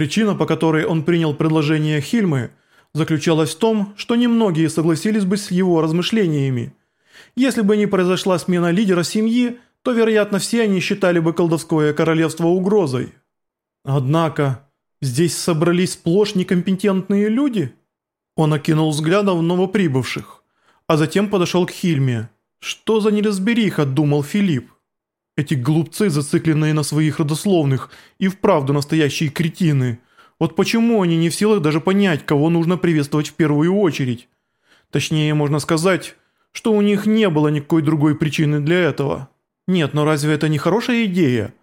Причина, по которой он принял предложение Хильмы, заключалась в том, что немногие согласились бы с его размышлениями. Если бы не произошла смена лидера семьи, то, вероятно, все они считали бы колдовское королевство угрозой. Однако, здесь собрались сплошь некомпетентные люди? Он окинул взглядом новоприбывших, а затем подошел к Хильме. Что за неразбериха, думал Филипп. Эти глупцы, зацикленные на своих родословных, и вправду настоящие кретины. Вот почему они не в силах даже понять, кого нужно приветствовать в первую очередь. Точнее, можно сказать, что у них не было никакой другой причины для этого. Нет, но разве это не хорошая идея?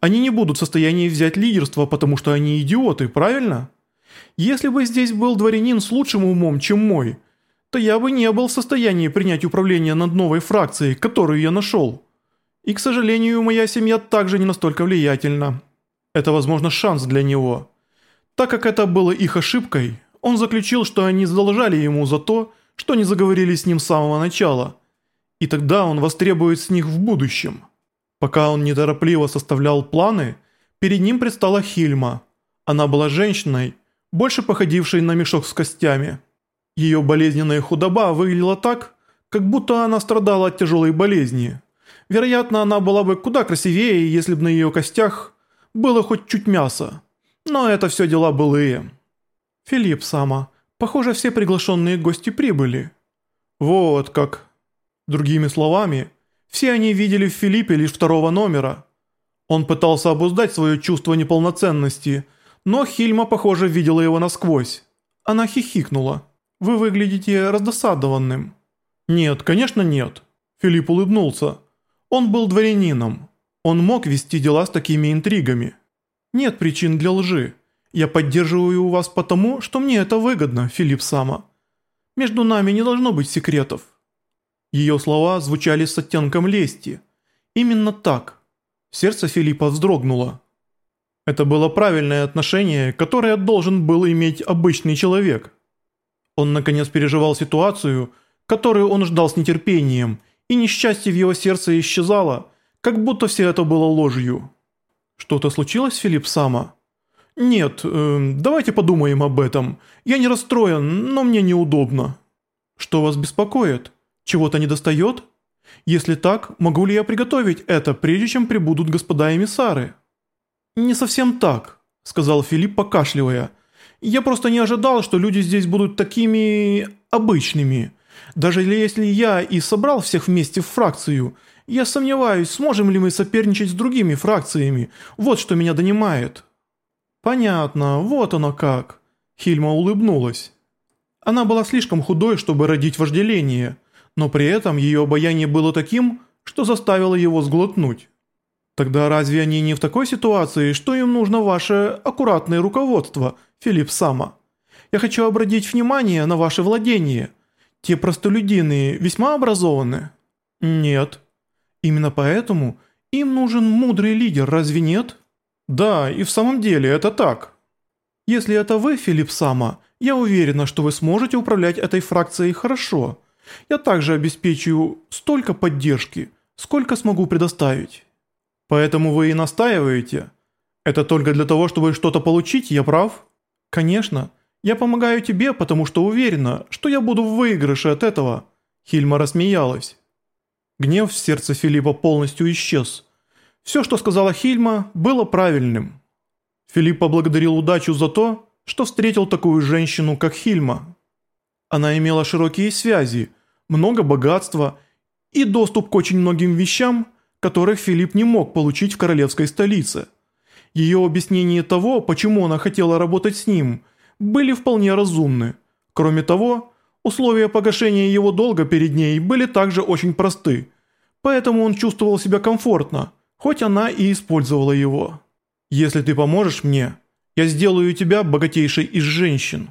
Они не будут в состоянии взять лидерство, потому что они идиоты, правильно? Если бы здесь был дворянин с лучшим умом, чем мой, то я бы не был в состоянии принять управление над новой фракцией, которую я нашел. И, к сожалению, моя семья также не настолько влиятельна. Это, возможно, шанс для него. Так как это было их ошибкой, он заключил, что они задолжали ему за то, что не заговорили с ним с самого начала. И тогда он востребует с них в будущем. Пока он неторопливо составлял планы, перед ним предстала Хильма. Она была женщиной, больше походившей на мешок с костями. Ее болезненная худоба выглядела так, как будто она страдала от тяжелой болезни. Вероятно, она была бы куда красивее, если бы на ее костях было хоть чуть мяса. Но это все дела былые. Филипп Сама, похоже, все приглашенные гости прибыли. Вот как. Другими словами, все они видели в Филиппе лишь второго номера. Он пытался обуздать свое чувство неполноценности, но Хильма, похоже, видела его насквозь. Она хихикнула. «Вы выглядите раздосадованным». «Нет, конечно нет». Филипп улыбнулся. Он был дворянином. Он мог вести дела с такими интригами. Нет причин для лжи. Я поддерживаю вас потому, что мне это выгодно, Филипп Сама. Между нами не должно быть секретов. Ее слова звучали с оттенком лести. Именно так. Сердце Филиппа вздрогнуло. Это было правильное отношение, которое должен был иметь обычный человек. Он наконец переживал ситуацию, которую он ждал с нетерпением – и несчастье в его сердце исчезало, как будто все это было ложью. «Что-то случилось, Филипп Сама?» «Нет, э, давайте подумаем об этом. Я не расстроен, но мне неудобно». «Что вас беспокоит? Чего-то недостает? Если так, могу ли я приготовить это, прежде чем прибудут господа эмиссары?» «Не совсем так», — сказал Филипп, покашливая. «Я просто не ожидал, что люди здесь будут такими... обычными. Даже если я и собрал всех вместе в фракцию, я сомневаюсь, сможем ли мы соперничать с другими фракциями. Вот что меня донимает». «Понятно, вот оно как». Хильма улыбнулась. Она была слишком худой, чтобы родить вожделение, но при этом ее обаяние было таким, что заставило его сглотнуть. Тогда разве они не в такой ситуации, что им нужно ваше аккуратное руководство, Филипп Сама? Я хочу обратить внимание на ваше владение – те простолюдины весьма образованы? Нет. Именно поэтому им нужен мудрый лидер, разве нет? Да, и в самом деле это так. Если это вы, Филипп Сама, я уверена, что вы сможете управлять этой фракцией хорошо. Я также обеспечу столько поддержки, сколько смогу предоставить. Поэтому вы и настаиваете. Это только для того, чтобы что-то получить, я прав? Конечно. «Я помогаю тебе, потому что уверена, что я буду в выигрыше от этого». Хильма рассмеялась. Гнев в сердце Филиппа полностью исчез. Все, что сказала Хильма, было правильным. Филипп поблагодарил удачу за то, что встретил такую женщину, как Хильма. Она имела широкие связи, много богатства и доступ к очень многим вещам, которых Филипп не мог получить в королевской столице. Ее объяснение того, почему она хотела работать с ним – были вполне разумны. Кроме того, условия погашения его долга перед ней были также очень просты, поэтому он чувствовал себя комфортно, хоть она и использовала его. «Если ты поможешь мне, я сделаю тебя богатейшей из женщин».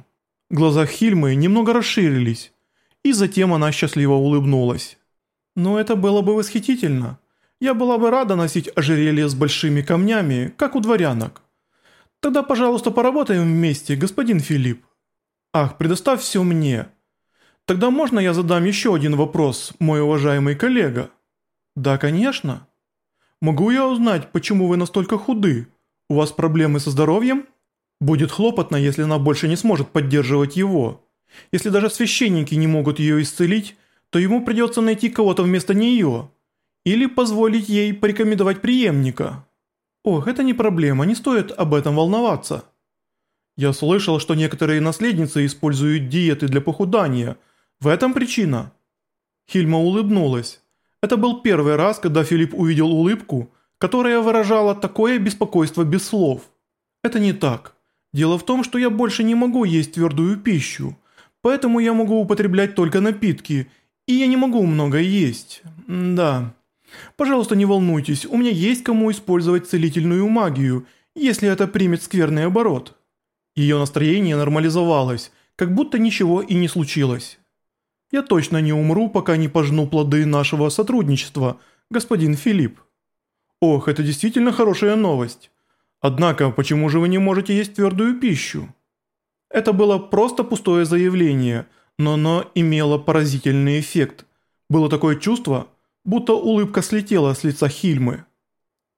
Глаза Хильмы немного расширились, и затем она счастливо улыбнулась. «Но это было бы восхитительно. Я была бы рада носить ожерелье с большими камнями, как у дворянок. Тогда, пожалуйста, поработаем вместе, господин Филипп. Ах, предоставь все мне. Тогда можно я задам еще один вопрос, мой уважаемый коллега? Да, конечно. Могу я узнать, почему вы настолько худы? У вас проблемы со здоровьем? Будет хлопотно, если она больше не сможет поддерживать его. Если даже священники не могут ее исцелить, то ему придется найти кого-то вместо нее. Или позволить ей порекомендовать преемника. Ох, это не проблема, не стоит об этом волноваться. Я слышал, что некоторые наследницы используют диеты для похудания. В этом причина. Хильма улыбнулась. Это был первый раз, когда Филипп увидел улыбку, которая выражала такое беспокойство без слов. Это не так. Дело в том, что я больше не могу есть твердую пищу, поэтому я могу употреблять только напитки, и я не могу много есть. Да. Пожалуйста, не волнуйтесь, у меня есть кому использовать целительную магию, если это примет скверный оборот. Ее настроение нормализовалось, как будто ничего и не случилось. Я точно не умру, пока не пожну плоды нашего сотрудничества, господин Филипп. Ох, это действительно хорошая новость. Однако, почему же вы не можете есть твердую пищу? Это было просто пустое заявление, но оно имело поразительный эффект. Было такое чувство, будто улыбка слетела с лица Хильмы.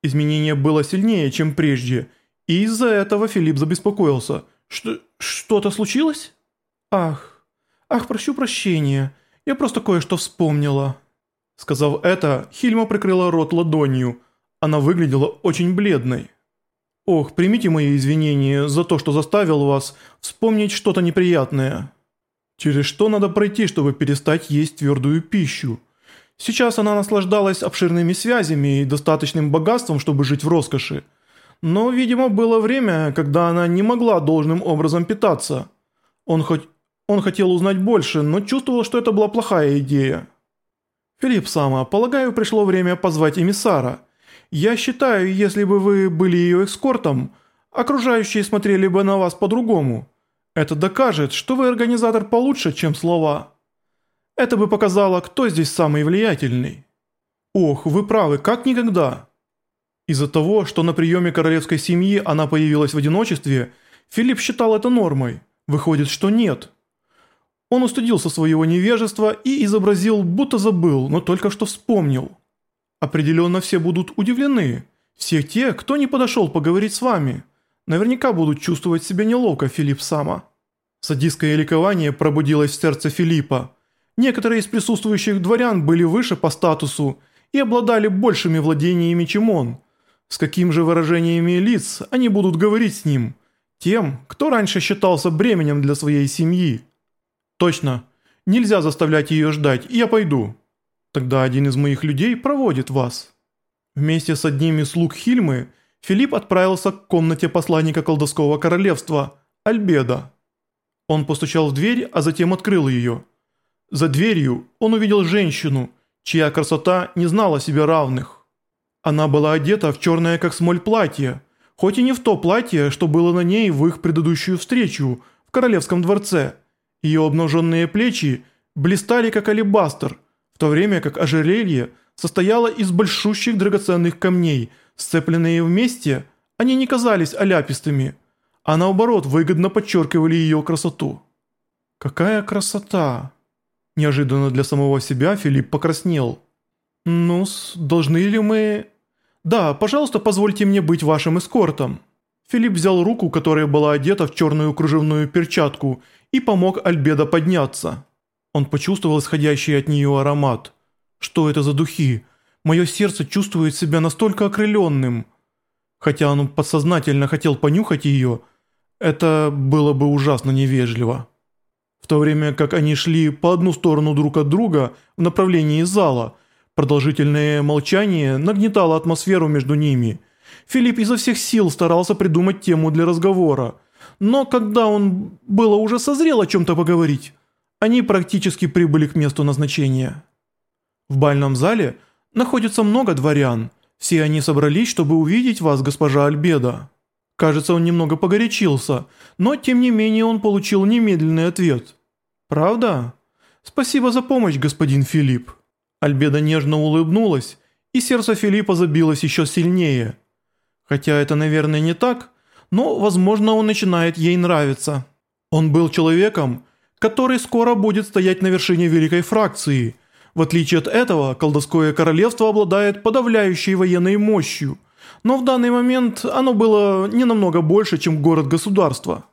Изменение было сильнее, чем прежде, и из-за этого Филипп забеспокоился. Что, что-то случилось? Ах, ах, прошу прощения, я просто кое-что вспомнила. Сказав это, Хильма прикрыла рот ладонью. Она выглядела очень бледной. «Ох, примите мои извинения за то, что заставил вас вспомнить что-то неприятное. Через что надо пройти, чтобы перестать есть твердую пищу? Сейчас она наслаждалась обширными связями и достаточным богатством, чтобы жить в роскоши. Но, видимо, было время, когда она не могла должным образом питаться. Он, хоть, он хотел узнать больше, но чувствовал, что это была плохая идея. Филипп Сама, полагаю, пришло время позвать эмиссара». Я считаю, если бы вы были ее эскортом, окружающие смотрели бы на вас по-другому. Это докажет, что вы организатор получше, чем слова. Это бы показало, кто здесь самый влиятельный. Ох, вы правы, как никогда. Из-за того, что на приеме королевской семьи она появилась в одиночестве, Филипп считал это нормой. Выходит, что нет. Он устыдился своего невежества и изобразил, будто забыл, но только что вспомнил. Определенно все будут удивлены. Все те, кто не подошел поговорить с вами. Наверняка будут чувствовать себя неловко, Филипп Сама. Садистское ликование пробудилось в сердце Филиппа. Некоторые из присутствующих дворян были выше по статусу и обладали большими владениями, чем он. С каким же выражениями лиц они будут говорить с ним? Тем, кто раньше считался бременем для своей семьи. Точно. Нельзя заставлять ее ждать, я пойду. Тогда один из моих людей проводит вас». Вместе с одним из слуг Хильмы Филипп отправился к комнате посланника колдовского королевства, Альбеда. Он постучал в дверь, а затем открыл ее. За дверью он увидел женщину, чья красота не знала себе равных. Она была одета в черное как смоль платье, хоть и не в то платье, что было на ней в их предыдущую встречу в королевском дворце. Ее обнаженные плечи блистали как алебастр, то время как ожерелье состояло из большущих драгоценных камней, сцепленные вместе, они не казались аляпистыми, а наоборот выгодно подчеркивали ее красоту. «Какая красота!» Неожиданно для самого себя Филипп покраснел. ну должны ли мы...» «Да, пожалуйста, позвольте мне быть вашим эскортом». Филипп взял руку, которая была одета в черную кружевную перчатку, и помог Альбедо подняться. Он почувствовал исходящий от нее аромат. Что это за духи? Мое сердце чувствует себя настолько окрыленным. Хотя он подсознательно хотел понюхать ее, это было бы ужасно невежливо. В то время как они шли по одну сторону друг от друга в направлении зала, продолжительное молчание нагнетало атмосферу между ними. Филипп изо всех сил старался придумать тему для разговора, но когда он было уже созрел о чем-то поговорить, они практически прибыли к месту назначения. В бальном зале находится много дворян. Все они собрались, чтобы увидеть вас, госпожа Альбеда. Кажется, он немного погорячился, но тем не менее он получил немедленный ответ. Правда? Спасибо за помощь, господин Филипп. Альбеда нежно улыбнулась, и сердце Филиппа забилось еще сильнее. Хотя это, наверное, не так, но, возможно, он начинает ей нравиться. Он был человеком, который скоро будет стоять на вершине великой фракции. В отличие от этого, колдовское королевство обладает подавляющей военной мощью, но в данный момент оно было не намного больше, чем город-государство.